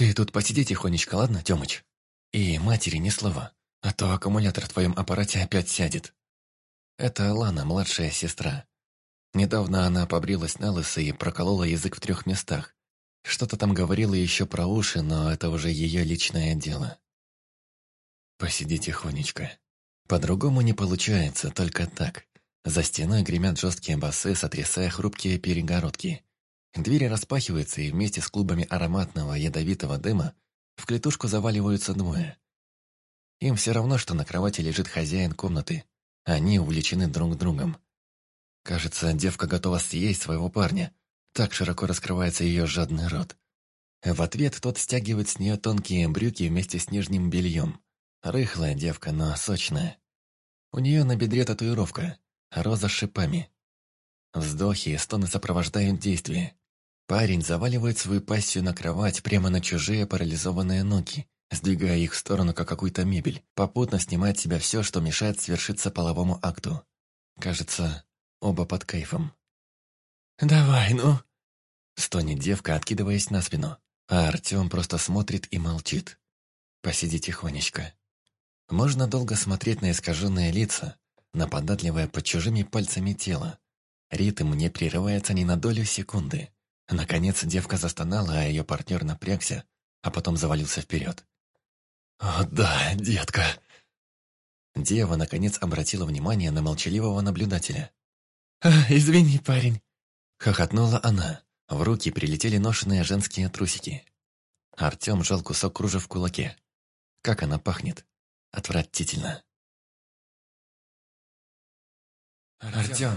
Ты тут посиди тихонечко, ладно, Тёмыч? И матери ни слова, а то аккумулятор в твоем аппарате опять сядет. Это Лана, младшая сестра. Недавно она побрилась на лысо и проколола язык в трех местах. Что-то там говорила еще про уши, но это уже ее личное дело. Посиди тихонечко. По-другому не получается, только так. За стеной гремят жесткие басы, сотрясая хрупкие перегородки. Двери распахиваются, и вместе с клубами ароматного ядовитого дыма в клетушку заваливаются двое. Им все равно, что на кровати лежит хозяин комнаты. Они увлечены друг другом. Кажется, девка готова съесть своего парня. Так широко раскрывается ее жадный рот. В ответ тот стягивает с нее тонкие брюки вместе с нижним бельем. Рыхлая девка, но сочная. У нее на бедре татуировка, роза с шипами. Вздохи и стоны сопровождают действие. Парень заваливает свою пассию на кровать прямо на чужие парализованные ноги, сдвигая их в сторону, как какую-то мебель, попутно снимает с себя все, что мешает свершиться половому акту. Кажется, оба под кайфом. «Давай, ну!» Стонет девка, откидываясь на спину, а Артем просто смотрит и молчит. «Посиди тихонечко». Можно долго смотреть на искаженные лица, на под чужими пальцами тело. Ритм не прерывается ни на долю секунды. Наконец девка застонала, а ее партнер напрягся, а потом завалился вперед. «О да, детка!» Дева, наконец, обратила внимание на молчаливого наблюдателя. «А, «Извини, парень!» Хохотнула она. В руки прилетели ношенные женские трусики. Артем жал кусок кружев в кулаке. Как она пахнет. Отвратительно. «Артем,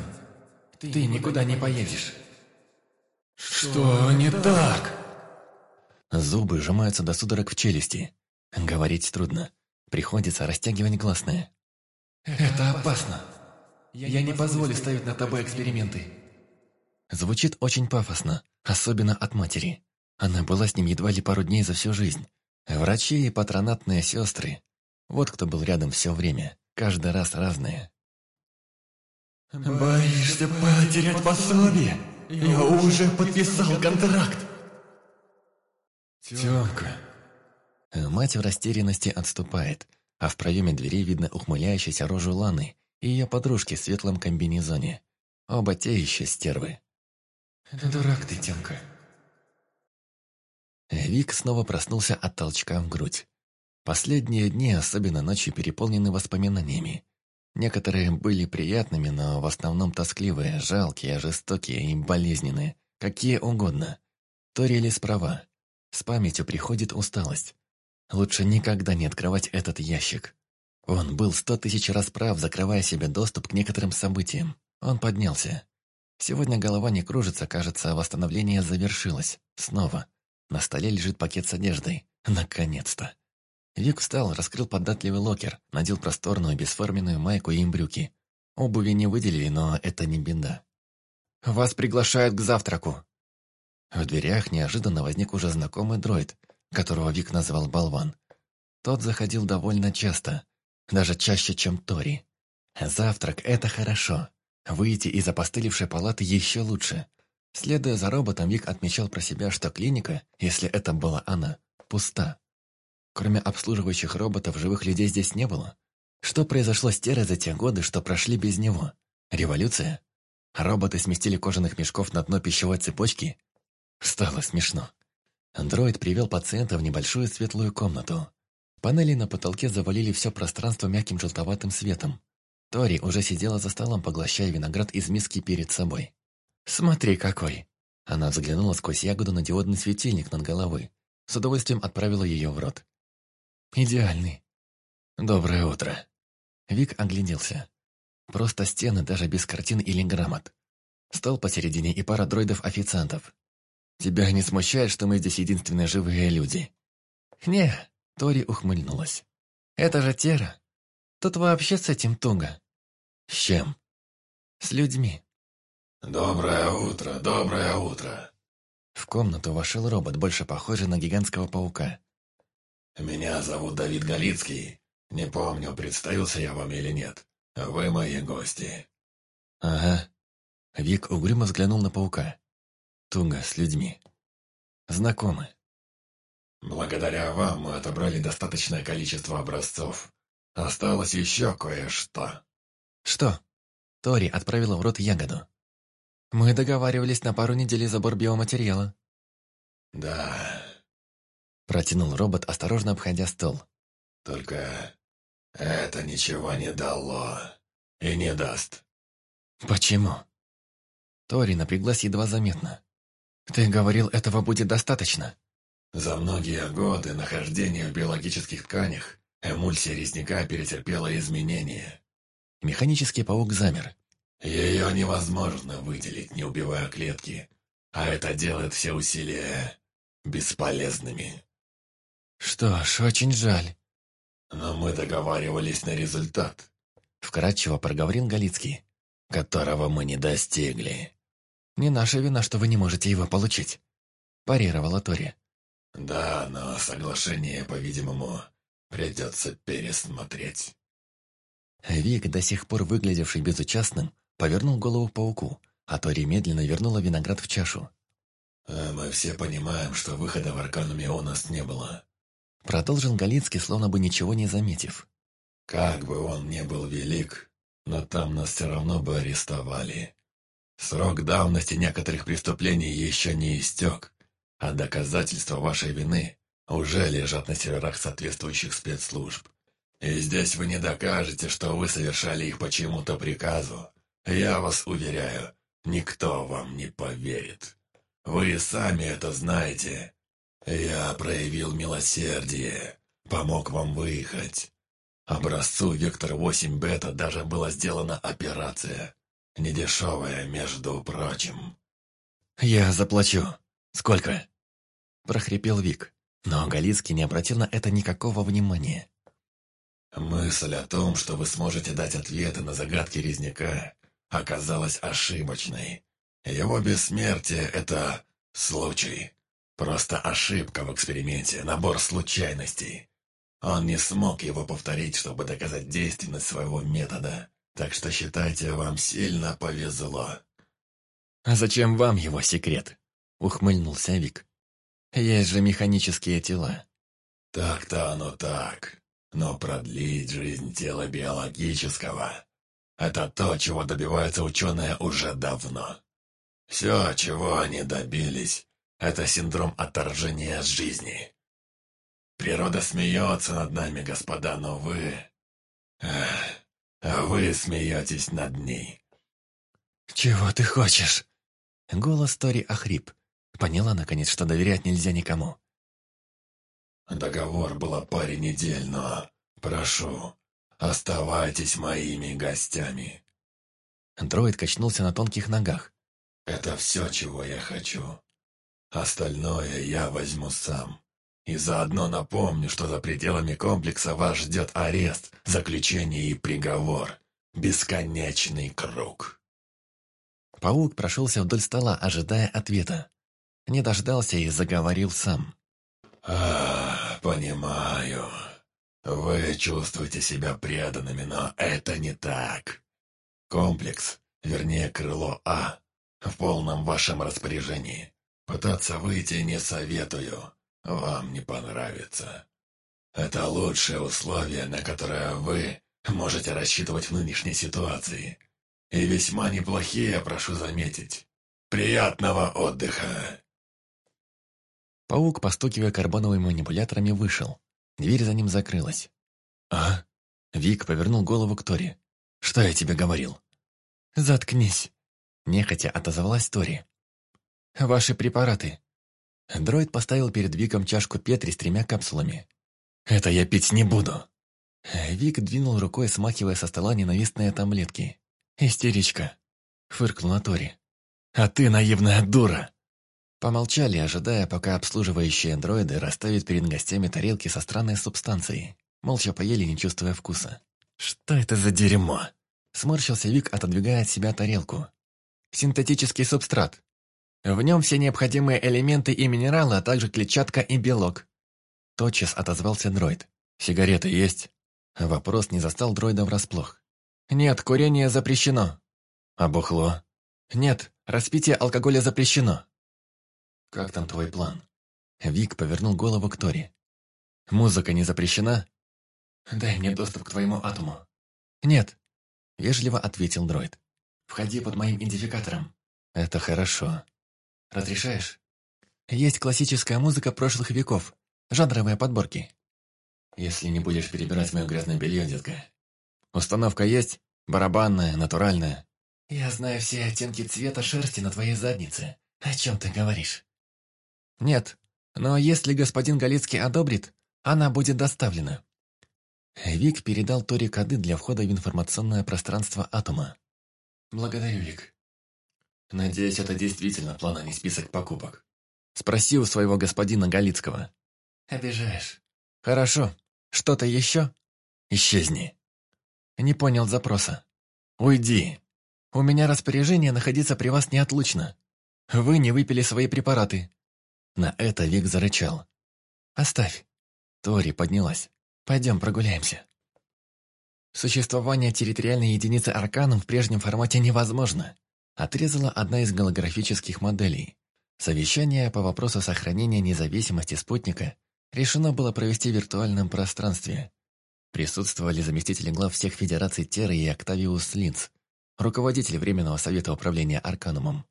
ты никуда не поедешь». «Что не так?» Зубы сжимаются до судорог в челюсти. Говорить трудно. Приходится растягивать гласные. «Это опасно. Я не позволю ставить над тобой эксперименты». Звучит очень пафосно, особенно от матери. Она была с ним едва ли пару дней за всю жизнь. Врачи и патронатные сестры. Вот кто был рядом все время, каждый раз разные. «Боишься потерять пособие? Я уже подписал контракт!» «Тёмка...» Мать в растерянности отступает, а в проеме двери видно ухмыляющуюся рожу Ланы и ее подружки в светлом комбинезоне. Оба те еще стервы. «Дурак ты, Тёмка!» Вик снова проснулся от толчка в грудь. Последние дни, особенно ночью, переполнены воспоминаниями. Некоторые были приятными, но в основном тоскливые, жалкие, жестокие и болезненные. Какие угодно. Тори справа. С памятью приходит усталость. Лучше никогда не открывать этот ящик. Он был сто тысяч раз прав, закрывая себе доступ к некоторым событиям. Он поднялся. Сегодня голова не кружится, кажется, восстановление завершилось. Снова. На столе лежит пакет с одеждой. Наконец-то. Вик встал, раскрыл податливый локер, надел просторную бесформенную майку и им брюки. Обуви не выделили, но это не беда. «Вас приглашают к завтраку!» В дверях неожиданно возник уже знакомый дроид, которого Вик назвал Болван. Тот заходил довольно часто, даже чаще, чем Тори. Завтрак — это хорошо. Выйти из опостылевшей палаты еще лучше. Следуя за роботом, Вик отмечал про себя, что клиника, если это была она, пуста. Кроме обслуживающих роботов, живых людей здесь не было. Что произошло с Терой за те годы, что прошли без него? Революция? Роботы сместили кожаных мешков на дно пищевой цепочки? Стало смешно. Андроид привел пациента в небольшую светлую комнату. Панели на потолке завалили все пространство мягким желтоватым светом. Тори уже сидела за столом, поглощая виноград из миски перед собой. «Смотри, какой!» Она взглянула сквозь ягоду на диодный светильник над головой. С удовольствием отправила ее в рот. Идеальный. Доброе утро. Вик огляделся. Просто стены даже без картин или грамот. Стол посередине и пара дроидов-официантов. Тебя не смущает, что мы здесь единственные живые люди? Не, Тори ухмыльнулась. Это же Тера. Тут вообще с этим туго. С чем? С людьми. Доброе утро, доброе утро. В комнату вошел робот, больше похожий на гигантского паука. «Меня зовут Давид Галицкий. Не помню, представился я вам или нет. Вы мои гости». «Ага». Вик угрюмо взглянул на паука. Туго с людьми. Знакомы. Благодаря вам мы отобрали достаточное количество образцов. Осталось еще кое-что. Что? Тори отправила в рот ягоду. Мы договаривались на пару недель забор биоматериала. Да. Протянул робот, осторожно обходя стол. Только это ничего не дало. И не даст. Почему? Тори напряглась едва заметно. Ты говорил, этого будет достаточно. За многие годы нахождения в биологических тканях эмульсия резняка перетерпела изменения. Механический паук замер. Ее невозможно выделить, не убивая клетки, а это делает все усилия бесполезными. Что ж, очень жаль. Но мы договаривались на результат. Вкратчиво проговорил Галицкий. Которого мы не достигли. Не наша вина, что вы не можете его получить. Парировала Тори. Да, но соглашение, по-видимому, придется пересмотреть. Вик, до сих пор выглядевший безучастным, повернул голову пауку, а Тори медленно вернула виноград в чашу. «А «Мы все понимаем, что выхода в Аркануме у нас не было». Продолжил Галицкий, словно бы ничего не заметив. «Как бы он ни был велик, но там нас все равно бы арестовали. Срок давности некоторых преступлений еще не истек, а доказательства вашей вины уже лежат на серверах соответствующих спецслужб. И здесь вы не докажете, что вы совершали их по чьему-то приказу. Я вас уверяю, никто вам не поверит. Вы сами это знаете. Я проявил милосердие, помог вам выехать. Образцу Вектор-8 Бета даже была сделана операция. Недешевая, между прочим. «Я заплачу. Сколько?» прохрипел Вик, но Галицкий не обратил на это никакого внимания. «Мысль о том, что вы сможете дать ответы на загадки Резняка, оказалась ошибочной. Его бессмертие — это случай. Просто ошибка в эксперименте, набор случайностей. Он не смог его повторить, чтобы доказать действенность своего метода. Так что считайте, вам сильно повезло». «А зачем вам его секрет?» — ухмыльнулся Вик. Есть же механические тела. Так-то оно так. Но продлить жизнь тела биологического — это то, чего добиваются ученые уже давно. Все, чего они добились, это синдром отторжения от жизни. Природа смеется над нами, господа, но вы... Эх, вы смеетесь над ней. «Чего ты хочешь?» Голос Тори охрип. Поняла, наконец, что доверять нельзя никому. «Договор было паре недель, но... Прошу, оставайтесь моими гостями». Андроид качнулся на тонких ногах. «Это все, чего я хочу. Остальное я возьму сам. И заодно напомню, что за пределами комплекса вас ждет арест, заключение и приговор. Бесконечный круг». Паук прошелся вдоль стола, ожидая ответа. Не дождался и заговорил сам. «А, понимаю. Вы чувствуете себя преданными, но это не так. Комплекс, вернее крыло А, в полном вашем распоряжении. Пытаться выйти не советую, вам не понравится. Это лучшее условие, на которое вы можете рассчитывать в нынешней ситуации. И весьма неплохие, прошу заметить. Приятного отдыха!» Паук, постукивая карбоновыми манипуляторами, вышел. Дверь за ним закрылась. «А?» Вик повернул голову к Тори. «Что я тебе говорил?» «Заткнись!» Нехотя отозвалась Тори. «Ваши препараты». Дроид поставил перед Виком чашку Петри с тремя капсулами. «Это я пить не буду!» Вик двинул рукой, смахивая со стола ненавистные таблетки. «Истеричка!» — фыркнул на Тори. «А ты наивная дура!» Помолчали, ожидая, пока обслуживающие андроиды расставят перед гостями тарелки со странной субстанцией. Молча поели, не чувствуя вкуса. «Что это за дерьмо?» Сморщился Вик, отодвигая от себя тарелку. «Синтетический субстрат. В нем все необходимые элементы и минералы, а также клетчатка и белок». Тотчас отозвался дроид. «Сигареты есть?» Вопрос не застал дроида врасплох. «Нет, курение запрещено». «А бухло?» «Нет, распитие алкоголя запрещено». «Как там твой план?» Вик повернул голову к Тори. Музыка не запрещена? Дай мне доступ к твоему атому. Нет, вежливо ответил дроид. Входи под моим идентификатором. Это хорошо. Разрешаешь? Есть классическая музыка прошлых веков, жанровые подборки. Если не будешь перебирать мое грязное белье, детка. Установка есть? Барабанная, натуральная? Я знаю все оттенки цвета шерсти на твоей заднице. О чем ты говоришь? Нет, но если господин Галицкий одобрит, она будет доставлена. Вик передал Тори коды для входа в информационное пространство Атома. Благодарю, Вик. Надеюсь, это действительно план, не список покупок. Спроси у своего господина Галицкого. Обижаешь. Хорошо. Что-то еще? Исчезни. Не понял запроса. Уйди. У меня распоряжение находиться при вас неотлучно. Вы не выпили свои препараты. На это Вик зарычал. Оставь. Тори поднялась. Пойдем прогуляемся. Существование территориальной единицы Арканум в прежнем формате невозможно. Отрезала одна из голографических моделей. Совещание по вопросу сохранения независимости спутника решено было провести в виртуальном пространстве. Присутствовали заместители глав всех федераций Терры и Октавиус Линц, руководитель Временного совета управления Арканумом.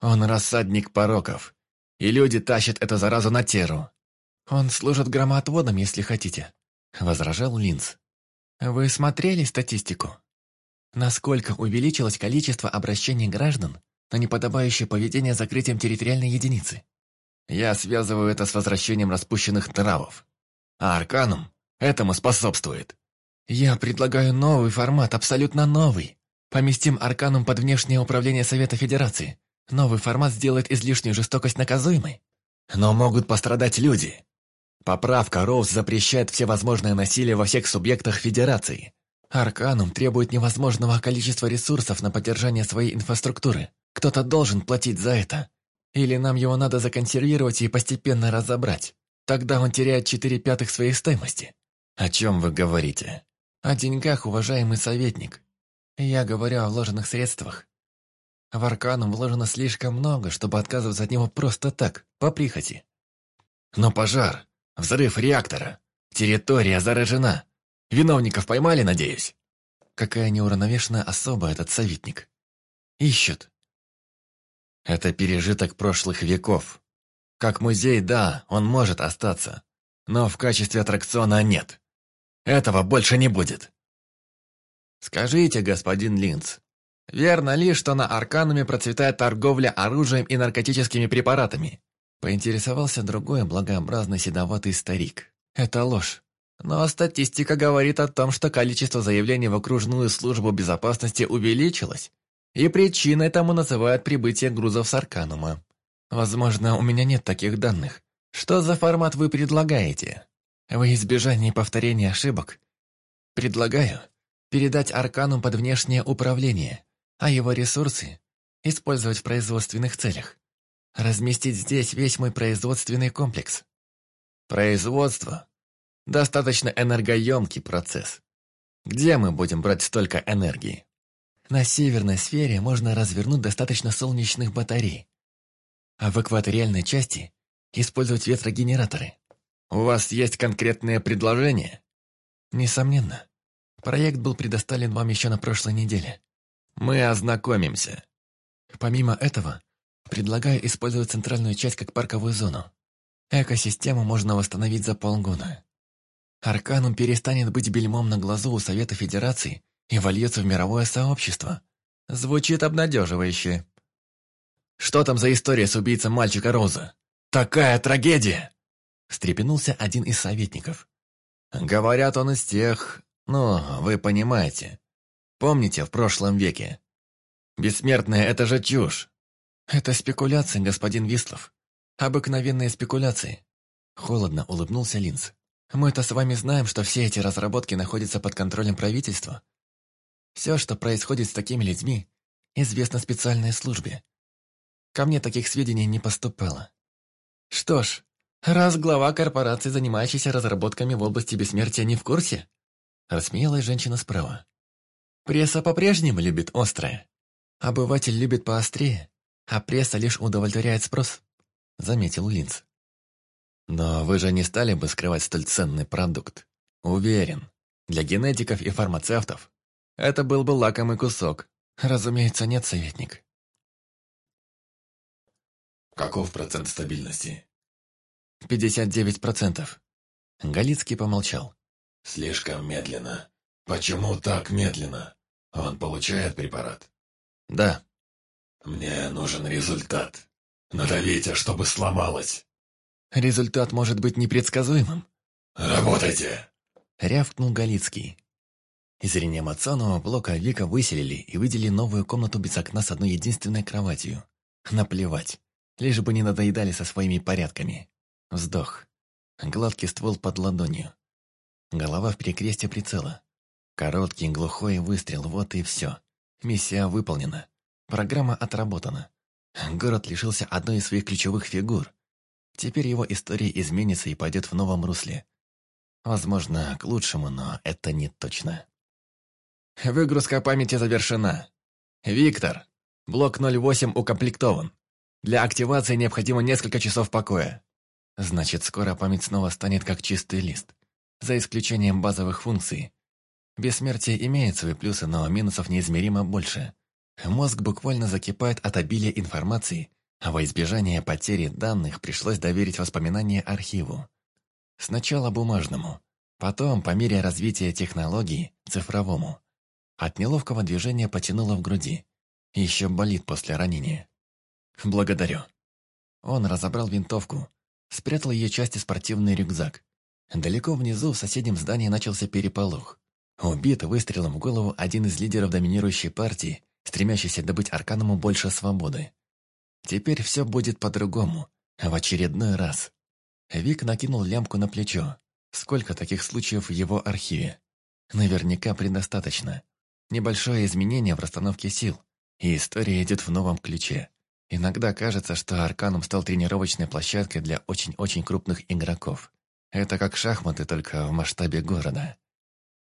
Он рассадник пороков, и люди тащат эту заразу на Терру. Он служит громоотводом, если хотите, возражал Линц. Вы смотрели статистику? Насколько увеличилось количество обращений граждан на неподобающее поведение закрытием территориальной единицы? Я связываю это с возвращением распущенных травов. А Арканум этому способствует. Я предлагаю новый формат, абсолютно новый. Поместим Арканум под внешнее управление Совета Федерации. Новый формат сделает излишнюю жестокость наказуемой. Но могут пострадать люди. Поправка Роуз запрещает всевозможное насилие во всех субъектах Федерации. Арканум требует невозможного количества ресурсов на поддержание своей инфраструктуры. Кто-то должен платить за это. Или нам его надо законсервировать и постепенно разобрать. Тогда он теряет четыре пятых своей стоимости. О чем вы говорите? О деньгах, уважаемый советник. Я говорю о вложенных средствах. В Арканум вложено слишком много, чтобы отказываться от него просто так, по прихоти. Но пожар, взрыв реактора, территория заражена. Виновников поймали, надеюсь? Какая неуравновешенная особа этот советник. Ищут. Это пережиток прошлых веков. Как музей, да, он может остаться. Но в качестве аттракциона нет. Этого больше не будет. Скажите, господин Линц, верно ли, что на Аркануме процветает торговля оружием и наркотическими препаратами? Поинтересовался другой благообразный седоватый старик. Это ложь. Но статистика говорит о том, что количество заявлений в окружную службу безопасности увеличилось, и причиной тому называют прибытие грузов с Арканума. Возможно, у меня нет таких данных. Что за формат вы предлагаете? Во избежание повторения ошибок, предлагаю передать Арканум под внешнее управление, а его ресурсы использовать в производственных целях. Разместить здесь весь мой производственный комплекс. Производство – достаточно энергоемкий процесс. Где мы будем брать столько энергии? На северной сфере можно развернуть достаточно солнечных батарей, а в экваториальной части использовать ветрогенераторы. У вас есть конкретные предложения? Несомненно. Проект был предоставлен вам еще на прошлой неделе. Мы ознакомимся. Помимо этого, предлагаю использовать центральную часть как парковую зону. Экосистему можно восстановить за полгода. Арканум перестанет быть бельмом на глазу у Совета Федерации и вольется в мировое сообщество. Звучит обнадеживающе. Что там за история с убийцей мальчика Роза? Такая трагедия! Встрепенулся один из советников. Говорят, он из тех... Ну, вы понимаете. Помните, в прошлом веке? Бессмертные — это же чушь. Это спекуляции, господин Вислов. Обыкновенные спекуляции. Холодно улыбнулся Линз. Мы-то с вами знаем, что все эти разработки находятся под контролем правительства, все, что происходит с такими людьми, известно специальной службе. Ко мне таких сведений не поступало. Что ж, раз глава корпорации, занимающейся разработками в области бессмертия, не в курсе, рассмеялась женщина справа. Пресса по-прежнему любит острое. Обыватель любит поострее, а пресса лишь удовлетворяет спрос, заметил Линц. Но вы же не стали бы скрывать столь ценный продукт. Уверен, для генетиков и фармацевтов это был бы лакомый кусок. Разумеется, нет, советник. Каков процент стабильности? 59%. Галицкий помолчал. Слишком медленно. Почему так медленно? Он получает препарат? Да. Мне нужен результат. Надавите, чтобы сломалось. Результат может быть непредсказуемым. Работайте! Рявкнул Галицкий. Из реанимационного блока Вика выселили и выделили новую комнату без окна с одной единственной кроватью. Наплевать. Лишь бы не надоедали со своими порядками. Вздох. Гладкий ствол под ладонью. Голова в перекресте прицела. Короткий глухой выстрел, вот и все. Миссия выполнена. Программа отработана. Город лишился одной из своих ключевых фигур. Теперь его история изменится и пойдет в новом русле. Возможно, к лучшему, но это не точно. Выгрузка памяти завершена. Виктор, блок 08 укомплектован. Для активации необходимо несколько часов покоя. Значит, скоро память снова станет как чистый лист. За исключением базовых функций. Бессмертие имеет свои плюсы, но минусов неизмеримо больше. Мозг буквально закипает от обилия информации, во избежание потери данных пришлось доверить воспоминания архиву. Сначала бумажному, потом, по мере развития технологий, цифровому. От неловкого движения потянуло в груди. Еще болит после ранения. «Благодарю». Он разобрал винтовку, спрятал ее части спортивный рюкзак. Далеко внизу, в соседнем здании, начался переполох. Убит выстрелом в голову один из лидеров доминирующей партии, стремящийся добыть Арканому больше свободы. Теперь все будет по-другому, в очередной раз. Вик накинул лямку на плечо. Сколько таких случаев в его архиве? Наверняка предостаточно. Небольшое изменение в расстановке сил, и история идет в новом ключе. Иногда кажется, что Арканум стал тренировочной площадкой для очень-очень крупных игроков. Это как шахматы, только в масштабе города.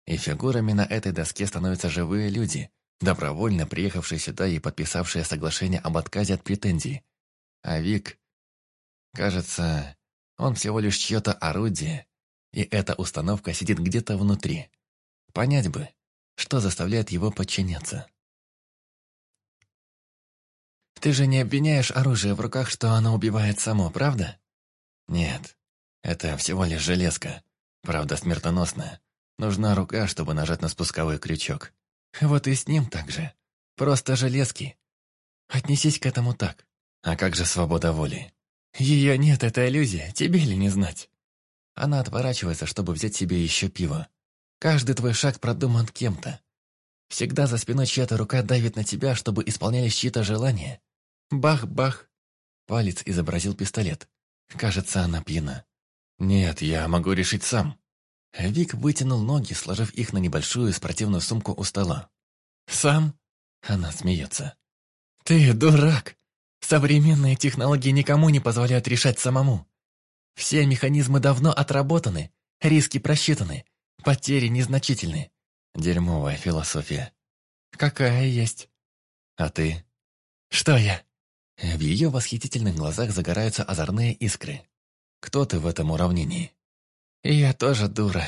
И фигурами на этой доске становятся живые люди, добровольно приехавшие сюда и подписавшие соглашение об отказе от претензий. А Вик... Кажется, он всего лишь чье-то орудие, и эта установка сидит где-то внутри. Понять бы, что заставляет его подчиняться. «Ты же не обвиняешь оружие в руках, что оно убивает само, правда?» «Нет, это всего лишь железка. Правда, смертоносная. Нужна рука, чтобы нажать на спусковой крючок. Вот и с ним так же. Просто железки. Отнесись к этому так. А как же свобода воли? Ее нет, это иллюзия, тебе ли не знать?» Она отворачивается, чтобы взять себе еще пиво. Каждый твой шаг продуман кем-то. Всегда за спиной чья-то рука давит на тебя, чтобы исполнялись чьи-то желания. Бах-бах. Палец изобразил пистолет. Кажется, она пьяна. Нет, я могу решить сам. Вик вытянул ноги, сложив их на небольшую спортивную сумку у стола. «Сам?» Она смеется. «Ты дурак! Современные технологии никому не позволяют решать самому. Все механизмы давно отработаны, риски просчитаны, Потери незначительны. Дерьмовая философия. Какая есть. А ты? Что я? В ее восхитительных глазах загораются озорные искры. Кто ты в этом уравнении? Я тоже дура.